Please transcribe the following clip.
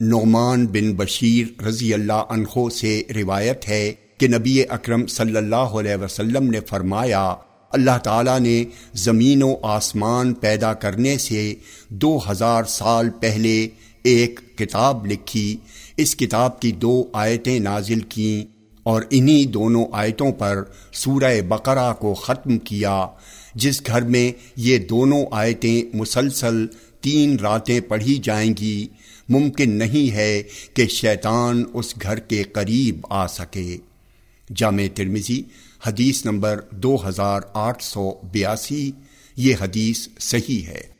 نعمان بن بشیر رضی اللہ عنہ سے روایت ہے کہ نبی اکرم صلی اللہ علیہ وسلم نے فرمایا، اللہ تعالیٰ نے زمین و آسمان پیدا کرنے سے دو ہزار سال پہلے ایک کتاب لکھی۔ اس کتاب کی دو آیتیں نازل کیں اور انہی دونوں آیتوں پر سورہ بقرہ کو ختم کیا، جس گھر میں یہ دونوں آیتیں مسلسل تین راتیں پڑھی جائیں گی۔ ممکن نہیں ہے کہ شیطان اس گھر کے قریب آ سکے۔ جامع ترمزی حدیث نمبر دو ہزار آٹھ سو بیاسی، یہ حدیث صحیح ہے۔